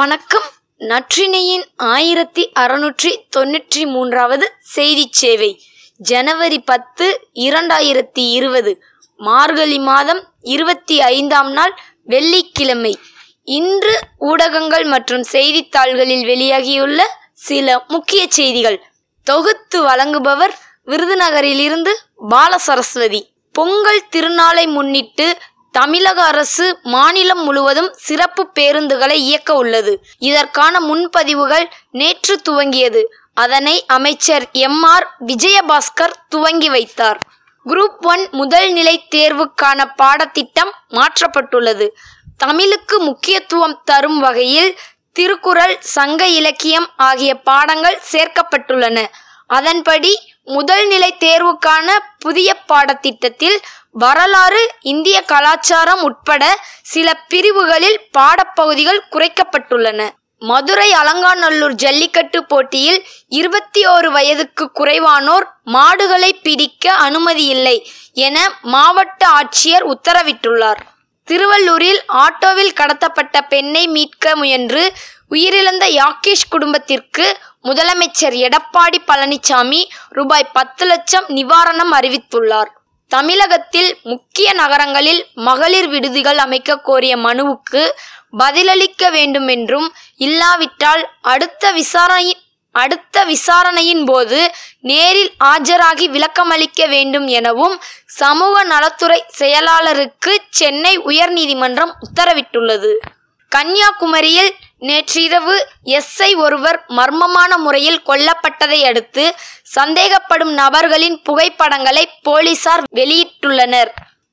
வணக்கம். நற்றினையின் ஆயிரத்தி அறுநூற்றி தொன்னூற்றி மூன்றாவது செய்திச் சேவை. ஜனவரி பத்து இரண்டாயிரத்தி இருபது. மார்கழி மாதம் இருபத்தி ஐந்தாம் நாள் வெள்ளிக்கிழமை. இன்று ஊடகங்கள் மற்றும் செய்தித்தாள்களில் வெளியாகியுள்ள சில முக்கிய செய்திகள். தொகுத்து வழங்குபவர் விருதுநகரிலிருந்து பாலசரஸ்வதி. பொங்கல் திருநாளை முன்னிட்டு தமிழக அரசு மாநிலம் முழுவதும் சிறப்பு பேருந்துகளை இயக்க உள்ளது. இதற்கான முன்பதிவுகள் நேற்று துவங்கியது. அதனை அமைச்சர் எம். ஆர். விஜயபாஸ்கர் துவங்கி வைத்தார். குரூப் ஒன் முதல் நிலை தேர்வுக்கான பாடத்திட்டம் மாற்றப்பட்டுள்ளது. தமிழுக்கு முக்கியத்துவம் தரும் வகையில் திருக்குறள் சங்க இலக்கியம் ஆகிய பாடங்கள் சேர்க்கப்பட்டுள்ளன. அதன்படி முதல் நிலை தேர்வுக்கான புதிய பாடத்திட்டத்தில் வரலாறு இந்திய கலாச்சாரம் உட்பட சில பிரிவுகளில் பாடப்பகுதிகள் குறைக்கப்பட்டுள்ளன. மதுரை அலங்காநல்லூர் ஜல்லிக்கட்டு போட்டியில் இருபத்தி ஓரு வயதுக்கு குறைவானோர் மாடுகளை பிடிக்க அனுமதி இல்லை என மாவட்ட ஆட்சியர் உத்தரவிட்டுள்ளார். திருவள்ளூரில் ஆட்டோவில் கடத்தப்பட்ட பெண்ணை மீட்க முயன்று உயிரிழந்த யாகேஷ் குடும்பத்திற்கு முதலமைச்சர் எடப்பாடி பழனிசாமி ரூபாய் பத்து லட்சம் நிவாரணம் அறிவித்துள்ளார். தமிழகத்தில் முக்கிய நகரங்களில் மகளிர் விடுதிகள் அமைக்க கோரிய மனுவுக்கு பதிலளிக்க வேண்டும் என்றும் இல்லாவிட்டால் அடுத்த விசாரணை அடுத்த விசாரணையின் போது நேரில் ஆஜராகி விளக்கமளிக்க வேண்டும் எனவும் சமூக நலத்துறை செயலாளருக்கு சென்னை உயர்நீதிமன்றம் உத்தரவிட்டுள்ளது. கன்னியாகுமரியில் நேற்றிரவு எஸ்ஐ ஒருவர் மர்மமான முறையில் கொல்லப்பட்டதை அடுத்து சந்தேகப்படும் நபர்களின் புகைப்படங்களை போலீசார் வெளியிட்டுள்ளனர்.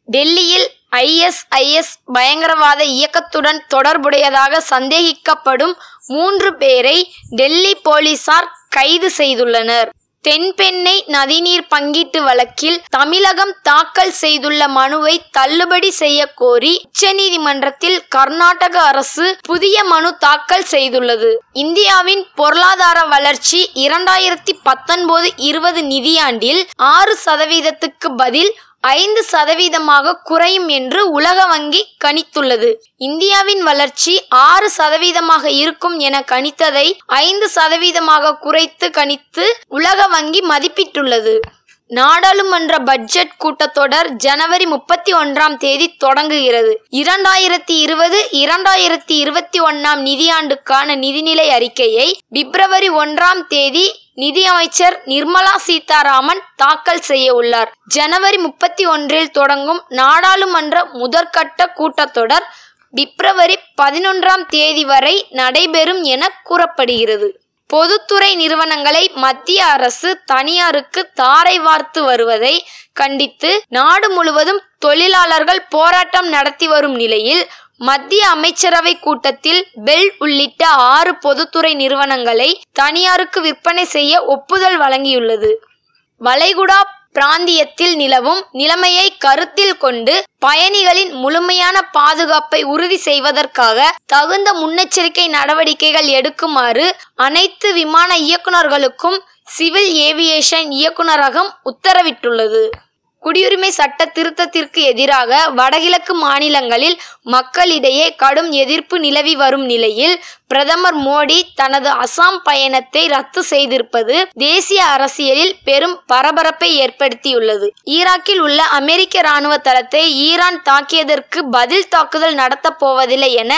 டெல்லியில் ஐஎஸ்ஐஎஸ் பயங்கரவாத இயக்கத்துடன் தொடர்புடையதாக சந்தேகிக்கப்படும் மூன்று பேரை டெல்லி போலீசார் கைது செய்துள்ளனர். தென்பெண்ணை நதிநீர் பங்கீட்டு வழக்கில் தமிழகம் தாக்கல் செய்துள்ள மனுவை தள்ளுபடி செய்ய கோரி உச்சநீதிமன்றத்தில் கர்நாடக அரசு புதிய மனு தாக்கல் செய்துள்ளது. இந்தியாவின் பொருளாதார வளர்ச்சி இரண்டாயிரத்தி பத்தொன்பது இருபது நிதியாண்டில் ஆறு சதவீதத்துக்கு பதில் ஐந்து சதவீதமாக குறையும் என்று உலக வங்கி கணித்துள்ளது. இந்தியாவின் வளர்ச்சி ஆறு சதவீதமாக இருக்கும் என கணித்ததை ஐந்து சதவீதமாக குறைத்து கணித்து உலக வங்கி மதிப்பிட்டுள்ளது. நாடாளுமன்ற பட்ஜெட் கூட்டத்தொடர் ஜனவரி முப்பத்தி ஒன்றாம் தேதி தொடங்குகிறது. இரண்டாயிரத்தி இருபது இரண்டாயிரத்தி இருபத்தி ஒன்னாம் நிதியாண்டுக்கான நிதிநிலை அறிக்கையை பிப்ரவரி ஒன்றாம் தேதி நிதியமைச்சர் நிர்மலா சீதாராமன் தாக்கல் செய்ய உள்ளார். ஜனவரி முப்பத்தி ஒன்றில் தொடங்கும் நாடாளுமன்ற முதற்கட்ட கூட்டத்தொடர் பிப்ரவரி பதினொன்றாம் தேதி வரை நடைபெறும் என கூறப்படுகிறது. பொதுத்துறை நிறுவனங்களை மத்திய அரசு தனியாருக்கு தாரை வார்த்து வருவதை கண்டித்து நாடு முழுவதும் தொழிலாளர்கள் போராட்டம் நடத்தி வரும் நிலையில் மத்திய அமைச்சரவை கூட்டத்தில் பெல் உள்ளிட்ட ஆறு பொதுத்துறை நிறுவனங்களை தனியாருக்கு விற்பனை செய்ய ஒப்புதல் வழங்கியுள்ளது. வளைகுடா பிராந்தியத்தில் நிலவும் நிலைமையை கருத்தில் கொண்டு பயணிகளின் முழுமையான பாதுகாப்பை உறுதி செய்வதற்காக தகுந்த முன்னெச்சரிக்கை நடவடிக்கைகள் எடுக்குமாறு அனைத்து விமான இயக்குநர்களுக்கும் சிவில் ஏவியேஷன் இயக்குநரகம் உத்தரவிட்டுள்ளது. குடியுரிமை சட்ட திருத்தத்திற்கு எதிராக வடகிழக்கு மாநிலங்களில் மக்களிடையே கடும் எதிர்ப்பு நிலவி வரும் நிலையில் பிரதமர் மோடி தனது அசாம் பயணத்தை ரத்து செய்திருப்பது தேசிய அரசியலில் பெரும் பரபரப்பை ஏற்படுத்தியுள்ளது. ஈராக்கில் உள்ள அமெரிக்க ராணுவ தளத்தை ஈரான் தாக்கியதற்கு பதில் தாக்குதல் நடத்தப் போவதில்லை என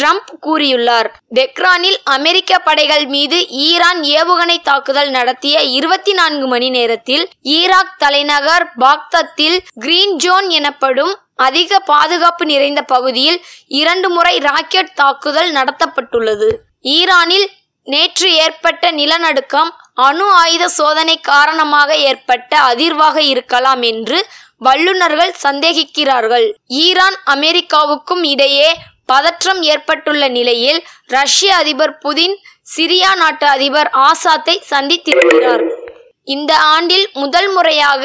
ட்ரம்ப் கூறியுள்ளார். டெக்ரானில் அமெரிக்க படைகள் மீது ஈரான் ஏவுகணை தாக்குதல் நடத்திய இருபத்தி நான்கு மணி நேரத்தில் ஈராக் தலைநகர் பாக்தாத்தில் கிரீன் ஜோன் எனப்படும் அதிக பாதுகாப்பு நிறைந்த பகுதியில் இரண்டு முறை ராக்கெட் தாக்குதல் நடத்தப்பட்டுள்ளது. ஈரானில் நேற்று ஏற்பட்ட நிலநடுக்கம் அணு ஆயுத சோதனை காரணமாக ஏற்பட்ட அதிர்வாக இருக்கலாம் என்று வல்லுநர்கள் சந்தேகிக்கிறார்கள். ஈரான் அமெரிக்காவுக்கும் இடையே பதற்றம் ஏற்பட்டுள்ள நிலையில் ரஷ்ய அதிபர் புதின் சிரியா நாட்டு அதிபர் ஆசாத்தை சந்தித்திருக்கிறார். இந்த ஆண்டில் முதல் முறையாக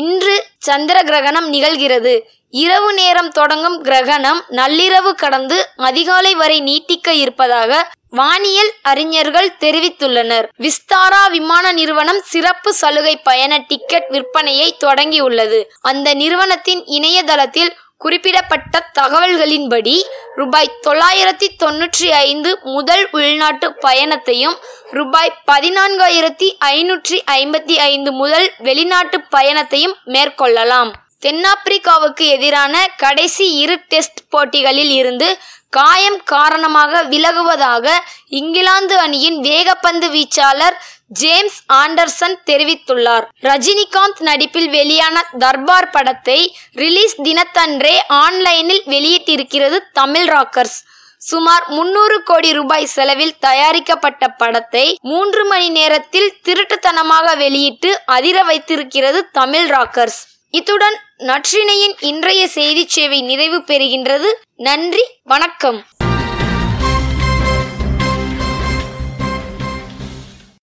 இன்று சந்திர கிரகணம் நிகழ்கிறது. இரவு நேரம் தொடங்கும் கிரகணம் நள்ளிரவு கடந்து அதிகாலை வரை நீட்டிக்க இருப்பதாக வானியல் அறிஞர்கள் தெரிவித்துள்ளனர். விஸ்தாரா விமான நிறுவனம் சிறப்பு சலுகை பயண டிக்கெட் விற்பனையை தொடங்கியுள்ளது. அந்த நிறுவனத்தின் இணையதளத்தில் குறிப்பிடப்பட்ட தகவல்களின்படி ரூபாய் தொள்ளாயிரத்தி தொன்னூற்றி ஐந்து முதல் உள்நாட்டு பயணத்தையும் ரூபாய் பதினான்காயிரத்தி ஐநூற்றி ஐம்பத்தி ஐந்து முதல் வெளிநாட்டு பயணத்தையும் மேற்கொள்ளலாம். தென்னாப்பிரிக்காவுக்கு எதிரான கடைசி இரு டெஸ்ட் போட்டிகளில் இருந்து காயம் காரணமாக விலகுவதாக இங்கிலாந்து அணியின் வேகப்பந்து வீச்சாளர் ஜேம்ஸ் ஆண்டர்சன் தெரிவித்துள்ளார். ரஜினிகாந்த் நடிப்பில் வெளியான தர்பார் படத்தை ரிலீஸ் தினத்தன்றே ஆன்லைனில் வெளியிட்டிருக்கிறது தமிழ் ராக்கர்ஸ். சுமார் முன்னூறு கோடி ரூபாய் செலவில் தயாரிக்கப்பட்ட படத்தை மூன்று மணி நேரத்தில் திருட்டுத்தனமாக வெளியிட்டு அதிர வைத்திருக்கிறது தமிழ் ராக்கர்ஸ். இத்துடன் நற்றினையின் இன்றைய செய்திச் சேவை நிறைவு பெறுகின்றது. நன்றி வணக்கம்.